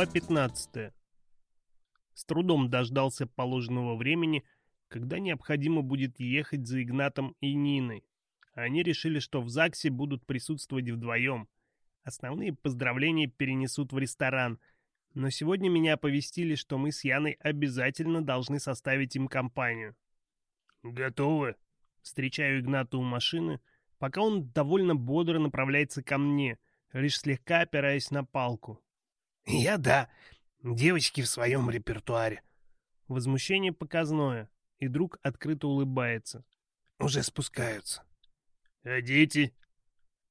Глава 15. С трудом дождался положенного времени, когда необходимо будет ехать за Игнатом и Ниной. Они решили, что в ЗАГСе будут присутствовать вдвоем. Основные поздравления перенесут в ресторан. Но сегодня меня оповестили, что мы с Яной обязательно должны составить им компанию. «Готовы?» Встречаю Игната у машины, пока он довольно бодро направляется ко мне, лишь слегка опираясь на палку. «Я да. Девочки в своем репертуаре». Возмущение показное, и друг открыто улыбается. «Уже спускаются». «А дети?»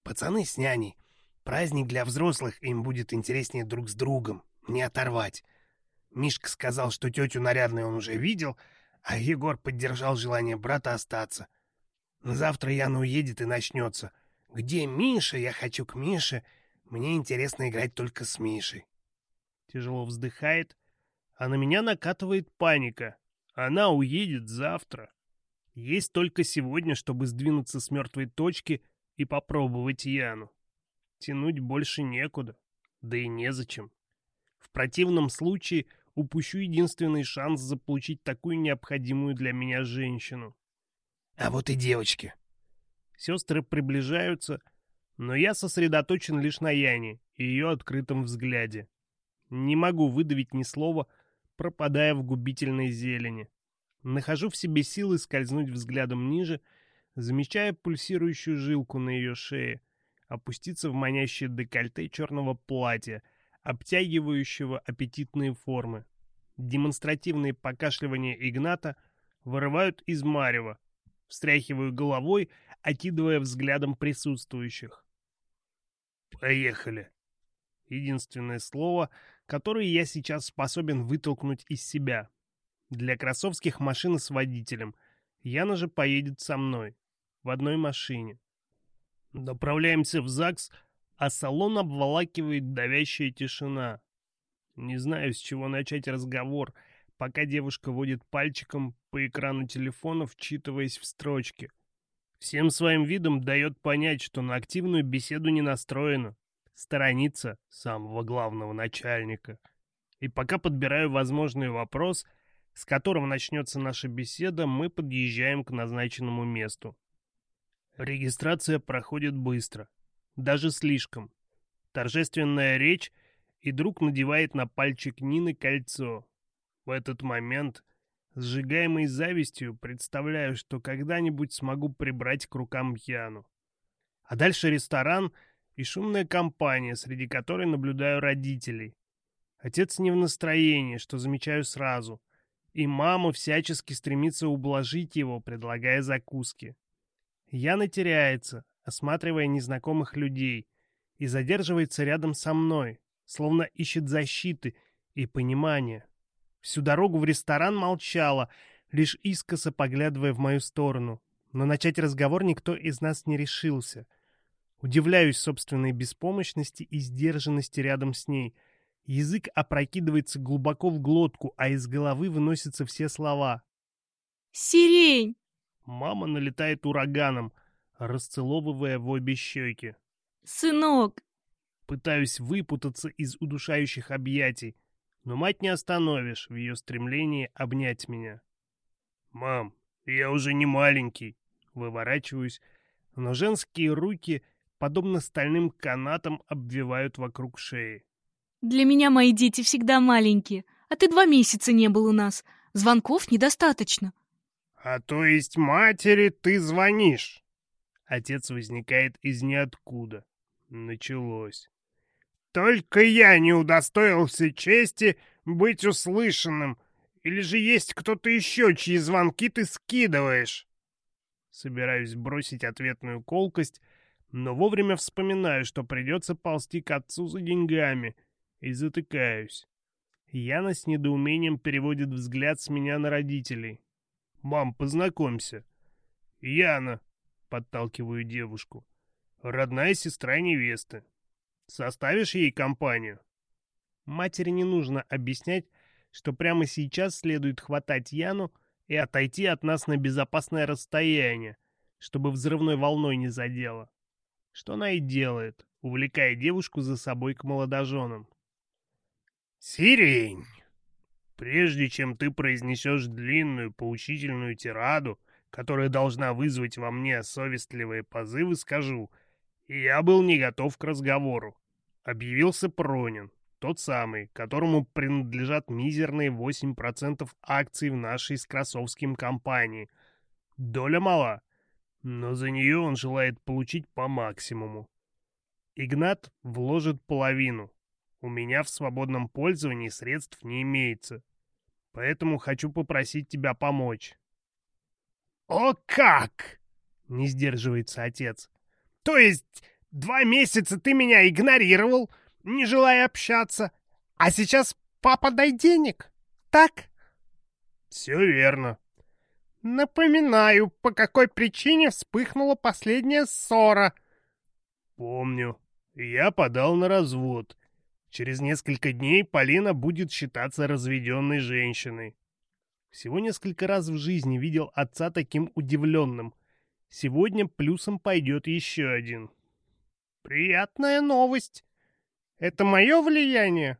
«Пацаны с няней. Праздник для взрослых, им будет интереснее друг с другом. Не оторвать». Мишка сказал, что тетю нарядную он уже видел, а Егор поддержал желание брата остаться. Завтра Яна уедет и начнется. «Где Миша? Я хочу к Мише. Мне интересно играть только с Мишей» тяжело вздыхает, а на меня накатывает паника. Она уедет завтра. Есть только сегодня, чтобы сдвинуться с мертвой точки и попробовать Яну. Тянуть больше некуда, да и незачем. В противном случае упущу единственный шанс заполучить такую необходимую для меня женщину. А вот и девочки. Сестры приближаются, но я сосредоточен лишь на Яне и ее открытом взгляде. Не могу выдавить ни слова, пропадая в губительной зелени. Нахожу в себе силы скользнуть взглядом ниже, замечая пульсирующую жилку на ее шее, опуститься в манящее декольте черного платья, обтягивающего аппетитные формы. Демонстративные покашливания Игната вырывают из марева. Встряхиваю головой, окидывая взглядом присутствующих. «Поехали!» Единственное слово, которые я сейчас способен вытолкнуть из себя. Для кроссовских машин с водителем. Яна же поедет со мной. В одной машине. Доправляемся в ЗАГС, а салон обволакивает давящая тишина. Не знаю, с чего начать разговор, пока девушка водит пальчиком по экрану телефона, вчитываясь в строчки. Всем своим видом дает понять, что на активную беседу не настроена страница самого главного начальника. И пока подбираю возможный вопрос, с которым начнется наша беседа, мы подъезжаем к назначенному месту. Регистрация проходит быстро, даже слишком. Торжественная речь, и друг надевает на пальчик Нины кольцо. В этот момент, сжигаемой завистью, представляю, что когда-нибудь смогу прибрать к рукам Яну. А дальше ресторан — и шумная компания, среди которой наблюдаю родителей. Отец не в настроении, что замечаю сразу, и мама всячески стремится ублажить его, предлагая закуски. Яна теряется, осматривая незнакомых людей, и задерживается рядом со мной, словно ищет защиты и понимания. Всю дорогу в ресторан молчала, лишь искоса поглядывая в мою сторону, но начать разговор никто из нас не решился — Удивляюсь собственной беспомощности и сдержанности рядом с ней. Язык опрокидывается глубоко в глотку, а из головы выносятся все слова. «Сирень!» Мама налетает ураганом, расцеловывая в обе щеки. «Сынок!» Пытаюсь выпутаться из удушающих объятий, но мать не остановишь в ее стремлении обнять меня. «Мам, я уже не маленький!» Выворачиваюсь, но женские руки подобно стальным канатам, обвивают вокруг шеи. «Для меня мои дети всегда маленькие, а ты два месяца не был у нас. Звонков недостаточно». «А то есть матери ты звонишь?» Отец возникает из ниоткуда. Началось. «Только я не удостоился чести быть услышанным. Или же есть кто-то еще, чьи звонки ты скидываешь?» Собираюсь бросить ответную колкость, но вовремя вспоминаю, что придется ползти к отцу за деньгами, и затыкаюсь. Яна с недоумением переводит взгляд с меня на родителей. «Мам, познакомься». «Яна», — подталкиваю девушку, — «родная сестра невесты. Составишь ей компанию?» Матери не нужно объяснять, что прямо сейчас следует хватать Яну и отойти от нас на безопасное расстояние, чтобы взрывной волной не задело что она и делает, увлекая девушку за собой к молодоженам. «Сирень, прежде чем ты произнесешь длинную поучительную тираду, которая должна вызвать во мне совестливые позывы, скажу, я был не готов к разговору. Объявился Пронин, тот самый, которому принадлежат мизерные 8% акций в нашей с Красовским компании. Доля мала, но за нее он желает получить по максимуму. Игнат вложит половину. У меня в свободном пользовании средств не имеется. Поэтому хочу попросить тебя помочь. «О как!» — не сдерживается отец. «То есть два месяца ты меня игнорировал, не желая общаться, а сейчас папа дай денег, так?» «Все верно», Напоминаю, по какой причине вспыхнула последняя ссора. Помню. Я подал на развод. Через несколько дней Полина будет считаться разведенной женщиной. Всего несколько раз в жизни видел отца таким удивленным. Сегодня плюсом пойдет еще один. Приятная новость. Это мое влияние?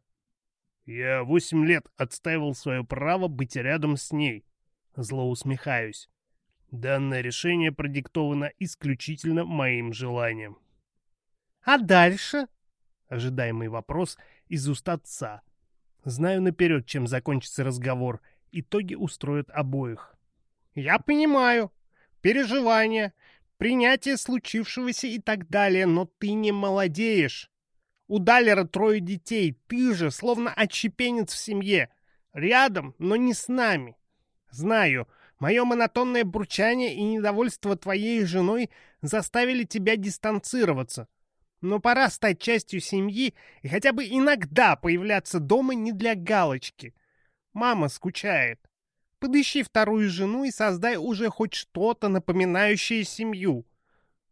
Я восемь лет отстаивал свое право быть рядом с ней. Зло усмехаюсь. Данное решение продиктовано исключительно моим желанием. «А дальше?» Ожидаемый вопрос из уст отца. Знаю наперед, чем закончится разговор. Итоги устроят обоих. «Я понимаю. Переживания, принятие случившегося и так далее, но ты не молодеешь. У Далера трое детей, ты же словно отщепенец в семье. Рядом, но не с нами. Знаю, мое монотонное бурчание и недовольство твоей женой заставили тебя дистанцироваться. Но пора стать частью семьи и хотя бы иногда появляться дома не для галочки. Мама скучает. Подыщи вторую жену и создай уже хоть что-то напоминающее семью.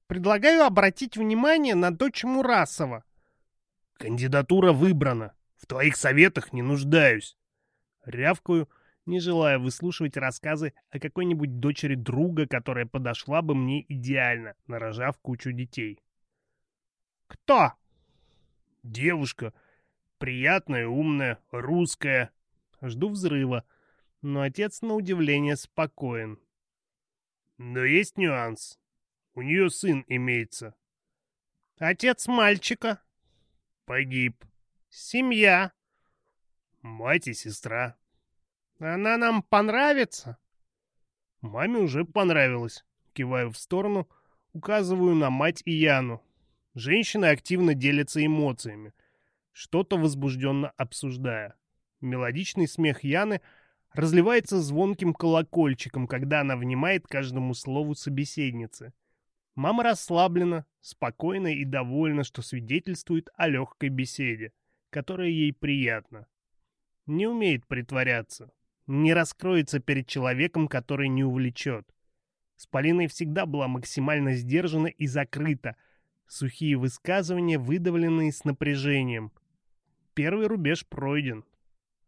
Предлагаю обратить внимание на дочь Мурасова. Кандидатура выбрана. В твоих советах не нуждаюсь. Рявкую, не желая выслушивать рассказы о какой-нибудь дочери друга, которая подошла бы мне идеально, нарожав кучу детей. «Кто?» «Девушка. Приятная, умная, русская». Жду взрыва, но отец на удивление спокоен. «Но есть нюанс. У нее сын имеется». «Отец мальчика?» «Погиб». «Семья?» «Мать и сестра». Она нам понравится. Маме уже понравилось. Киваю в сторону, указываю на мать и Яну. Женщины активно делятся эмоциями, что-то возбужденно обсуждая. Мелодичный смех Яны разливается звонким колокольчиком, когда она внимает каждому слову собеседницы. Мама расслаблена, спокойна и довольна, что свидетельствует о легкой беседе, которая ей приятна. Не умеет притворяться, не раскроется перед человеком, который не увлечет. С Полиной всегда была максимально сдержана и закрыта. Сухие высказывания, выдавленные с напряжением. Первый рубеж пройден.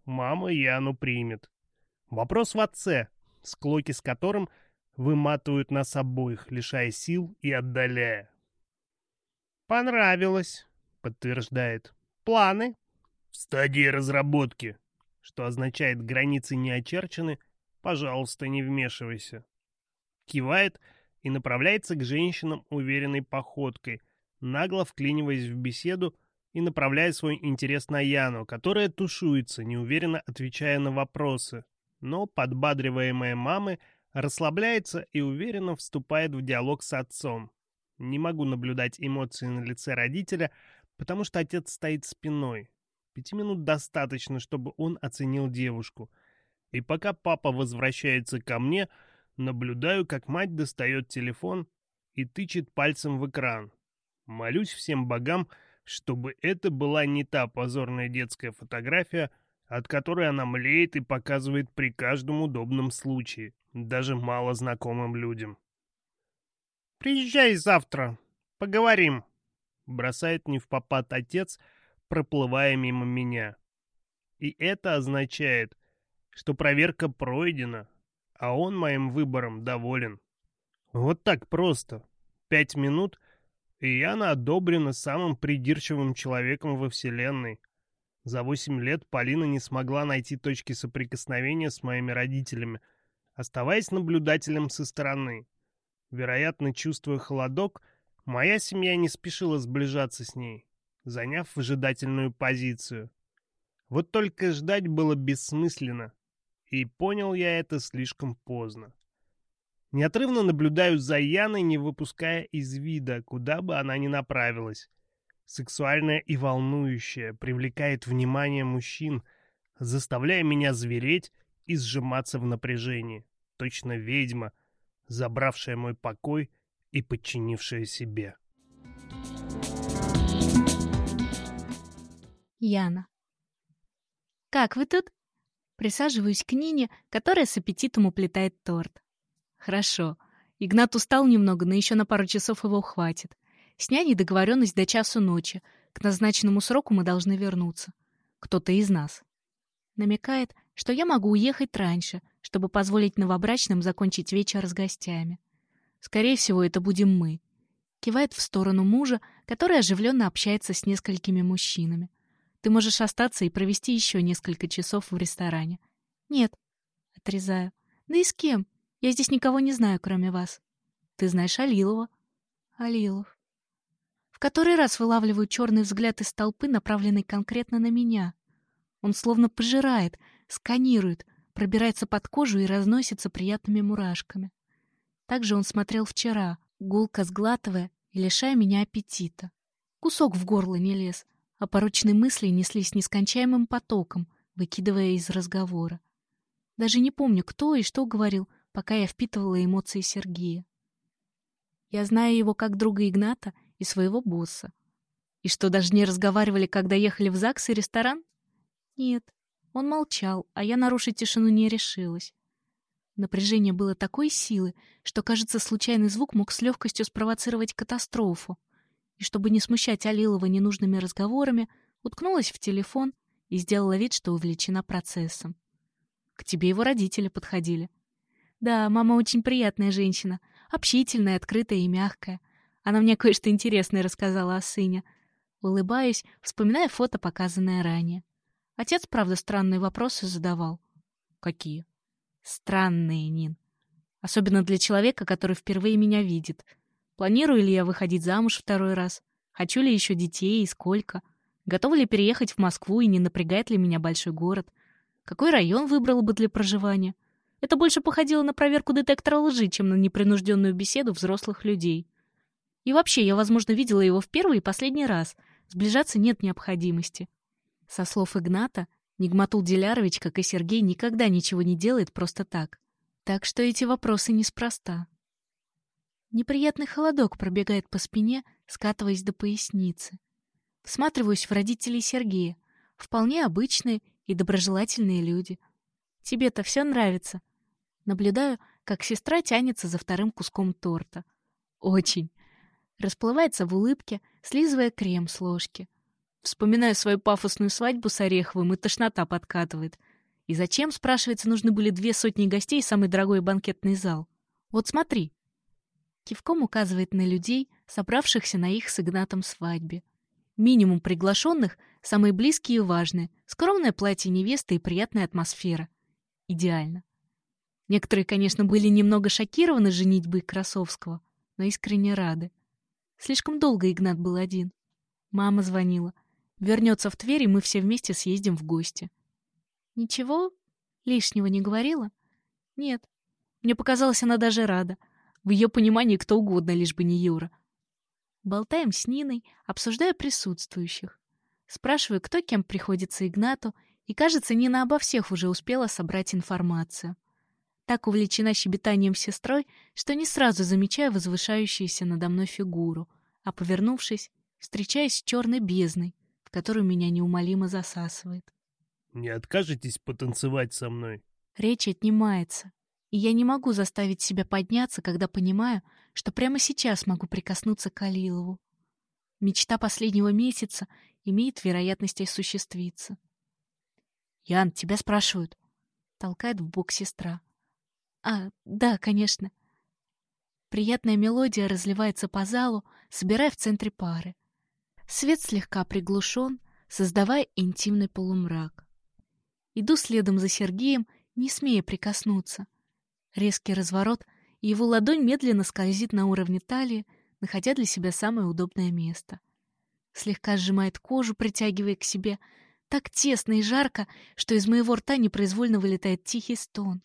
Мама Яну примет. Вопрос в отце, склоки с которым выматывают нас обоих, лишая сил и отдаляя. «Понравилось», — подтверждает. «Планы?» «В стадии разработки», что означает «границы не очерчены», «пожалуйста, не вмешивайся». Кивает и направляется к женщинам уверенной походкой, нагло вклиниваясь в беседу и направляя свой интерес на Яну, которая тушуется, неуверенно отвечая на вопросы, но, подбадриваемая мамы, расслабляется и уверенно вступает в диалог с отцом. Не могу наблюдать эмоции на лице родителя, потому что отец стоит спиной, Пяти минут достаточно, чтобы он оценил девушку. И пока папа возвращается ко мне, наблюдаю, как мать достает телефон и тычет пальцем в экран. Молюсь всем богам, чтобы это была не та позорная детская фотография, от которой она млеет и показывает при каждом удобном случае, даже мало знакомым людям. «Приезжай завтра, поговорим», — бросает не в невпопад отец — проплывая мимо меня. И это означает, что проверка пройдена, а он моим выбором доволен. Вот так просто. Пять минут, и Яна одобрена самым придирчивым человеком во Вселенной. За восемь лет Полина не смогла найти точки соприкосновения с моими родителями, оставаясь наблюдателем со стороны. Вероятно, чувствуя холодок, моя семья не спешила сближаться с ней заняв выжидательную позицию. Вот только ждать было бессмысленно, и понял я это слишком поздно. Неотрывно наблюдаю за Яной, не выпуская из вида, куда бы она ни направилась. Сексуальная и волнующая, привлекает внимание мужчин, заставляя меня звереть и сжиматься в напряжении. Точно ведьма, забравшая мой покой и подчинившая себе. Яна. «Как вы тут?» Присаживаюсь к Нине, которая с аппетитом уплетает торт. «Хорошо. Игнат устал немного, но еще на пару часов его хватит. С няней договоренность до часу ночи. К назначенному сроку мы должны вернуться. Кто-то из нас». Намекает, что я могу уехать раньше, чтобы позволить новобрачным закончить вечер с гостями. Скорее всего, это будем мы. Кивает в сторону мужа, который оживленно общается с несколькими мужчинами. Ты можешь остаться и провести еще несколько часов в ресторане. Нет, отрезаю. Да и с кем? Я здесь никого не знаю, кроме вас. Ты знаешь Алилова. Алилов. В который раз вылавливаю черный взгляд из толпы, направленный конкретно на меня. Он словно пожирает, сканирует, пробирается под кожу и разносится приятными мурашками. Так же он смотрел вчера, гулко сглатывая и лишая меня аппетита. Кусок в горло не лез — а порочные мысли неслись нескончаемым потоком, выкидывая из разговора. Даже не помню, кто и что говорил, пока я впитывала эмоции Сергея. Я знаю его как друга Игната и своего босса. И что, даже не разговаривали, когда ехали в ЗАГС и ресторан? Нет, он молчал, а я нарушить тишину не решилась. Напряжение было такой силы, что, кажется, случайный звук мог с легкостью спровоцировать катастрофу и, чтобы не смущать Алилова ненужными разговорами, уткнулась в телефон и сделала вид, что увлечена процессом. К тебе его родители подходили. Да, мама очень приятная женщина, общительная, открытая и мягкая. Она мне кое-что интересное рассказала о сыне. улыбаясь, вспоминая фото, показанное ранее. Отец, правда, странные вопросы задавал. Какие? Странные, Нин. Особенно для человека, который впервые меня видит — Планирую ли я выходить замуж второй раз? Хочу ли еще детей и сколько? Готова ли переехать в Москву и не напрягает ли меня большой город? Какой район выбрала бы для проживания? Это больше походило на проверку детектора лжи, чем на непринужденную беседу взрослых людей. И вообще, я, возможно, видела его в первый и последний раз. Сближаться нет необходимости. Со слов Игната, Нигматул Дилярович, как и Сергей, никогда ничего не делает просто так. Так что эти вопросы неспроста. Неприятный холодок пробегает по спине, скатываясь до поясницы. Всматриваюсь в родителей Сергея. Вполне обычные и доброжелательные люди. Тебе-то все нравится. Наблюдаю, как сестра тянется за вторым куском торта. Очень. Расплывается в улыбке, слизывая крем с ложки. Вспоминаю свою пафосную свадьбу с Ореховым, и тошнота подкатывает. И зачем, спрашивается, нужны были две сотни гостей и самый дорогой банкетный зал? Вот смотри, Кивком указывает на людей, собравшихся на их с Игнатом свадьбе. Минимум приглашенных, самые близкие и важные, скромное платье невесты и приятная атмосфера. Идеально. Некоторые, конечно, были немного шокированы женитьбой Красовского, но искренне рады. Слишком долго Игнат был один. Мама звонила. Вернется в Тверь, и мы все вместе съездим в гости. Ничего лишнего не говорила? Нет. Мне показалось, она даже рада — в ее понимании кто угодно, лишь бы не Юра. Болтаем с Ниной, обсуждая присутствующих. Спрашиваю, кто кем приходится Игнату, и, кажется, Нина обо всех уже успела собрать информацию. Так увлечена щебетанием сестрой, что не сразу замечаю возвышающуюся надо мной фигуру, а, повернувшись, встречаюсь с черной бездной, в которую меня неумолимо засасывает. «Не откажетесь потанцевать со мной?» Речь отнимается и я не могу заставить себя подняться, когда понимаю, что прямо сейчас могу прикоснуться к Калилову. Мечта последнего месяца имеет вероятность осуществиться. «Ян, тебя спрашивают», — толкает в бок сестра. «А, да, конечно». Приятная мелодия разливается по залу, собирая в центре пары. Свет слегка приглушен, создавая интимный полумрак. Иду следом за Сергеем, не смея прикоснуться — Резкий разворот, и его ладонь медленно скользит на уровне талии, находя для себя самое удобное место. Слегка сжимает кожу, притягивая к себе, так тесно и жарко, что из моего рта непроизвольно вылетает тихий стон.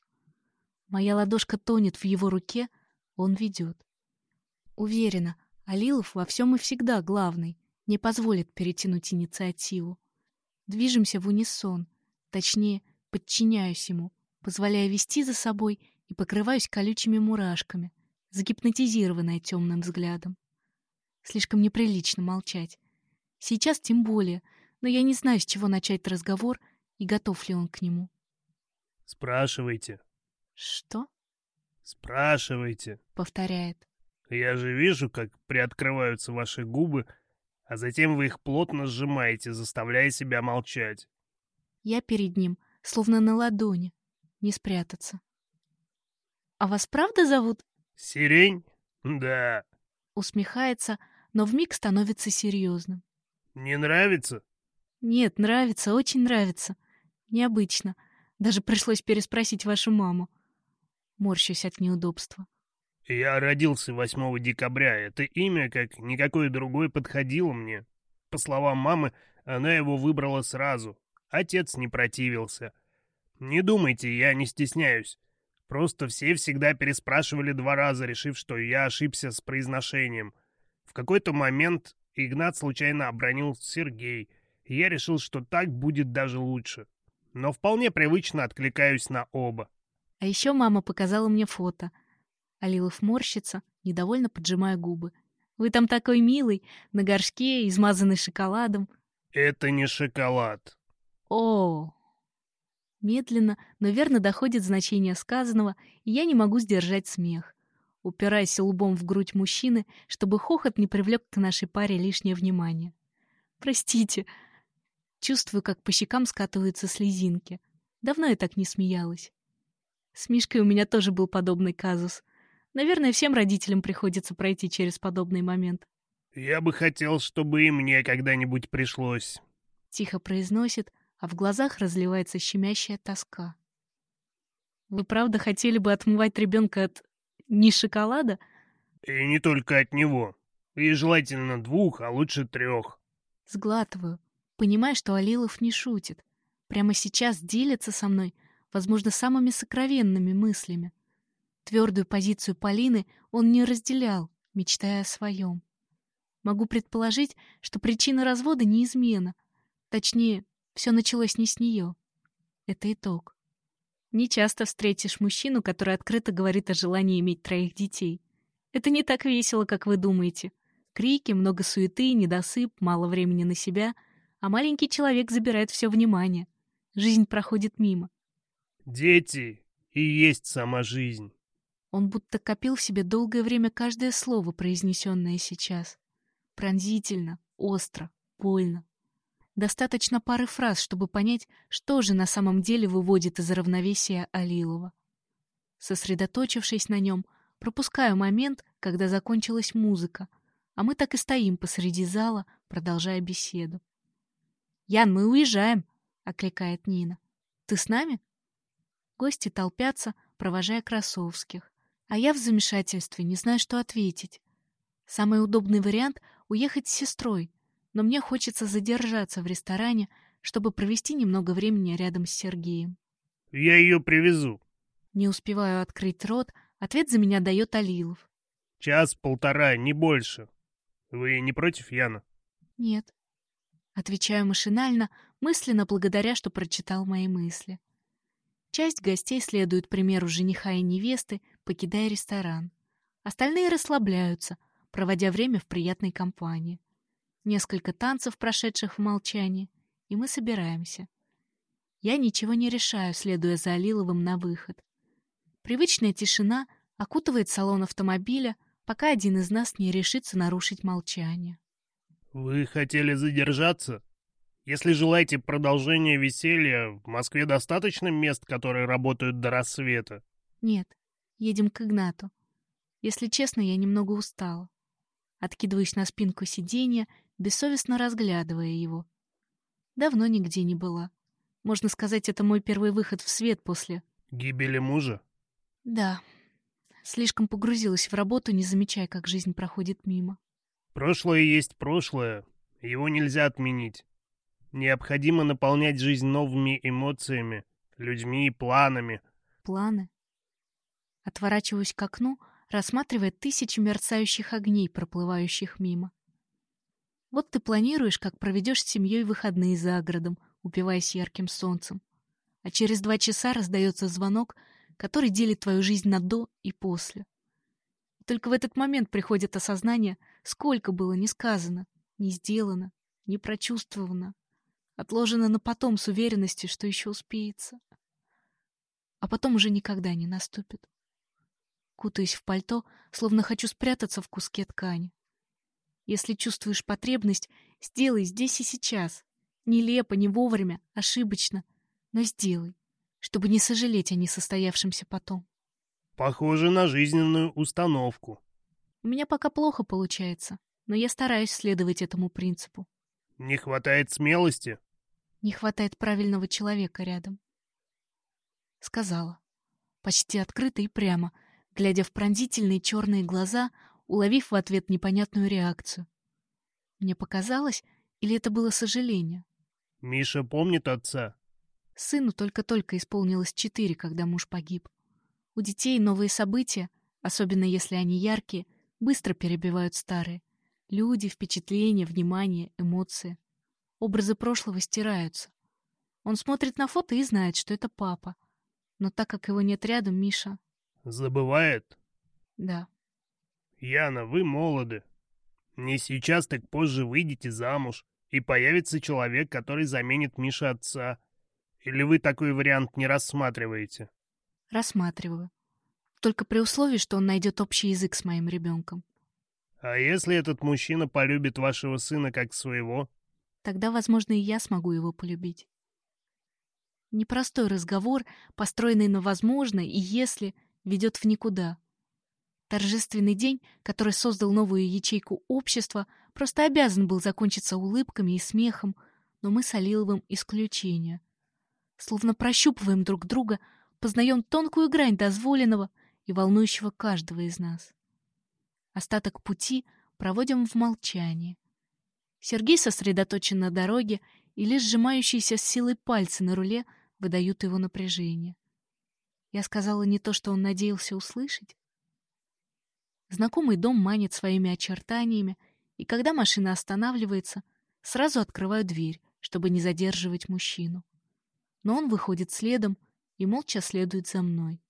Моя ладошка тонет в его руке, он ведет. Уверена, Алилов во всем и всегда главный, не позволит перетянуть инициативу. Движемся в унисон, точнее, подчиняюсь ему, позволяя вести за собой — и покрываюсь колючими мурашками, загипнотизированная темным взглядом. Слишком неприлично молчать. Сейчас тем более, но я не знаю, с чего начать разговор и готов ли он к нему. «Спрашивайте». «Что?» «Спрашивайте», — повторяет. «Я же вижу, как приоткрываются ваши губы, а затем вы их плотно сжимаете, заставляя себя молчать». Я перед ним, словно на ладони, не спрятаться. А вас правда зовут? Сирень? Да. Усмехается, но в миг становится серьезным. Не нравится? Нет, нравится, очень нравится. Необычно. Даже пришлось переспросить вашу маму. Морщусь от неудобства. Я родился 8 декабря. Это имя, как никакое другое, подходило мне. По словам мамы, она его выбрала сразу. Отец не противился. Не думайте, я не стесняюсь. Просто все всегда переспрашивали два раза, решив, что я ошибся с произношением. В какой-то момент Игнат случайно обронил Сергей, и я решил, что так будет даже лучше. Но вполне привычно откликаюсь на оба. А еще мама показала мне фото. Алилов морщится, недовольно поджимая губы. «Вы там такой милый, на горшке, измазанный шоколадом». «Это не шоколад». «О, медленно, но верно доходит значение сказанного, и я не могу сдержать смех. Упираясь лбом в грудь мужчины, чтобы хохот не привлек к нашей паре лишнее внимание. «Простите!» Чувствую, как по щекам скатываются слезинки. Давно я так не смеялась. С Мишкой у меня тоже был подобный казус. Наверное, всем родителям приходится пройти через подобный момент. «Я бы хотел, чтобы и мне когда-нибудь пришлось», — тихо произносит, — а в глазах разливается щемящая тоска. Вы правда хотели бы отмывать ребенка от не шоколада? И не только от него. И желательно двух, а лучше трех. Сглатываю, понимаю, что Алилов не шутит. Прямо сейчас делится со мной, возможно, самыми сокровенными мыслями. Твердую позицию Полины он не разделял, мечтая о своем. Могу предположить, что причина развода не измена. Точнее, все началось не с нее. Это итог. Не часто встретишь мужчину, который открыто говорит о желании иметь троих детей. Это не так весело, как вы думаете. Крики, много суеты, недосып, мало времени на себя, а маленький человек забирает все внимание. Жизнь проходит мимо. «Дети и есть сама жизнь». Он будто копил в себе долгое время каждое слово, произнесенное сейчас. Пронзительно, остро, больно, Достаточно пары фраз, чтобы понять, что же на самом деле выводит из равновесия Алилова. Сосредоточившись на нем, пропускаю момент, когда закончилась музыка, а мы так и стоим посреди зала, продолжая беседу. «Ян, мы уезжаем!» — окликает Нина. «Ты с нами?» Гости толпятся, провожая Красовских, а я в замешательстве не знаю, что ответить. Самый удобный вариант — уехать с сестрой, но мне хочется задержаться в ресторане, чтобы провести немного времени рядом с Сергеем. Я ее привезу. Не успеваю открыть рот, ответ за меня дает Алилов. Час-полтора, не больше. Вы не против, Яна? Нет. Отвечаю машинально, мысленно благодаря, что прочитал мои мысли. Часть гостей следует примеру жениха и невесты, покидая ресторан. Остальные расслабляются, проводя время в приятной компании несколько танцев, прошедших в молчании, и мы собираемся. Я ничего не решаю, следуя за Алиловым на выход. Привычная тишина окутывает салон автомобиля, пока один из нас не решится нарушить молчание. «Вы хотели задержаться? Если желаете продолжения веселья, в Москве достаточно мест, которые работают до рассвета?» «Нет, едем к Игнату. Если честно, я немного устала. Откидываюсь на спинку сиденья бессовестно разглядывая его. Давно нигде не была. Можно сказать, это мой первый выход в свет после... Гибели мужа? Да. Слишком погрузилась в работу, не замечая, как жизнь проходит мимо. Прошлое есть прошлое. Его нельзя отменить. Необходимо наполнять жизнь новыми эмоциями, людьми и планами. Планы? Отворачиваюсь к окну, рассматривая тысячи мерцающих огней, проплывающих мимо. Вот ты планируешь, как проведешь с семьей выходные за городом, упиваясь ярким солнцем. А через два часа раздается звонок, который делит твою жизнь на «до» и «после». Только в этот момент приходит осознание, сколько было не сказано, не сделано, не прочувствовано, отложено на потом с уверенностью, что еще успеется. А потом уже никогда не наступит. Кутаюсь в пальто, словно хочу спрятаться в куске ткани. Если чувствуешь потребность, сделай здесь и сейчас. Нелепо, не вовремя, ошибочно, но сделай, чтобы не сожалеть о несостоявшемся потом. Похоже на жизненную установку. У меня пока плохо получается, но я стараюсь следовать этому принципу. Не хватает смелости? Не хватает правильного человека рядом. Сказала. Почти открыто и прямо, глядя в пронзительные черные глаза, уловив в ответ непонятную реакцию. Мне показалось, или это было сожаление? «Миша помнит отца?» Сыну только-только исполнилось четыре, когда муж погиб. У детей новые события, особенно если они яркие, быстро перебивают старые. Люди, впечатления, внимание, эмоции. Образы прошлого стираются. Он смотрит на фото и знает, что это папа. Но так как его нет рядом, Миша... Забывает? Да. Яна, вы молоды. Не сейчас, так позже выйдете замуж, и появится человек, который заменит Миша отца. Или вы такой вариант не рассматриваете? Рассматриваю. Только при условии, что он найдет общий язык с моим ребенком. А если этот мужчина полюбит вашего сына как своего? Тогда, возможно, и я смогу его полюбить. Непростой разговор, построенный на «возможно» и «если», ведет в никуда. Торжественный день, который создал новую ячейку общества, просто обязан был закончиться улыбками и смехом, но мы с Алиловым исключение. Словно прощупываем друг друга, познаем тонкую грань дозволенного и волнующего каждого из нас. Остаток пути проводим в молчании. Сергей сосредоточен на дороге, и лишь сжимающиеся с силой пальцы на руле выдают его напряжение. Я сказала не то, что он надеялся услышать, Знакомый дом манит своими очертаниями, и когда машина останавливается, сразу открываю дверь, чтобы не задерживать мужчину. Но он выходит следом и молча следует за мной.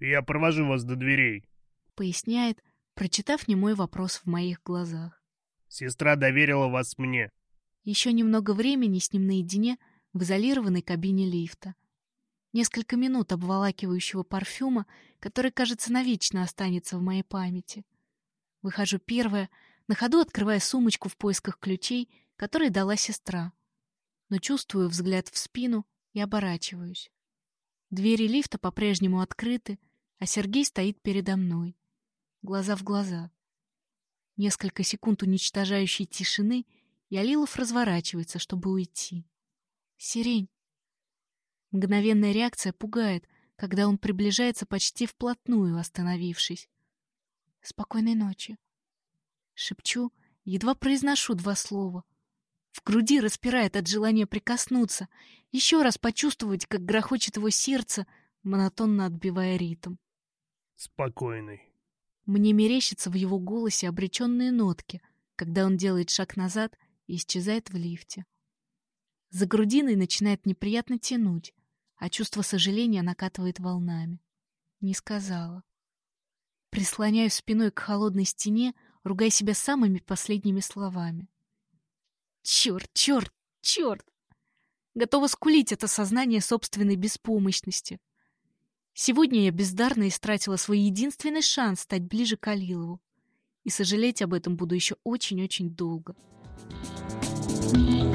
«Я провожу вас до дверей», — поясняет, прочитав немой вопрос в моих глазах. «Сестра доверила вас мне». Еще немного времени с ним наедине в изолированной кабине лифта — несколько минут обволакивающего парфюма, который, кажется, навечно останется в моей памяти. Выхожу первая, на ходу открывая сумочку в поисках ключей, которые дала сестра. Но чувствую взгляд в спину и оборачиваюсь. Двери лифта по-прежнему открыты, а Сергей стоит передо мной. Глаза в глаза. Несколько секунд уничтожающей тишины, и Алилов разворачивается, чтобы уйти. «Сирень, Мгновенная реакция пугает, когда он приближается почти вплотную, остановившись. «Спокойной ночи!» Шепчу, едва произношу два слова. В груди распирает от желания прикоснуться, еще раз почувствовать, как грохочет его сердце, монотонно отбивая ритм. «Спокойный!» Мне мерещатся в его голосе обреченные нотки, когда он делает шаг назад и исчезает в лифте. За грудиной начинает неприятно тянуть а чувство сожаления накатывает волнами. Не сказала. Прислоняюсь спиной к холодной стене, ругая себя самыми последними словами. Черт, черт, черт! Готова скулить это сознание собственной беспомощности. Сегодня я бездарно истратила свой единственный шанс стать ближе к Алилову. И сожалеть об этом буду еще очень-очень долго. Thank you.